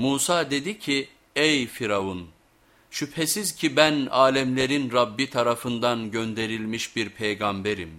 Musa dedi ki ey Firavun şüphesiz ki ben alemlerin Rabbi tarafından gönderilmiş bir peygamberim.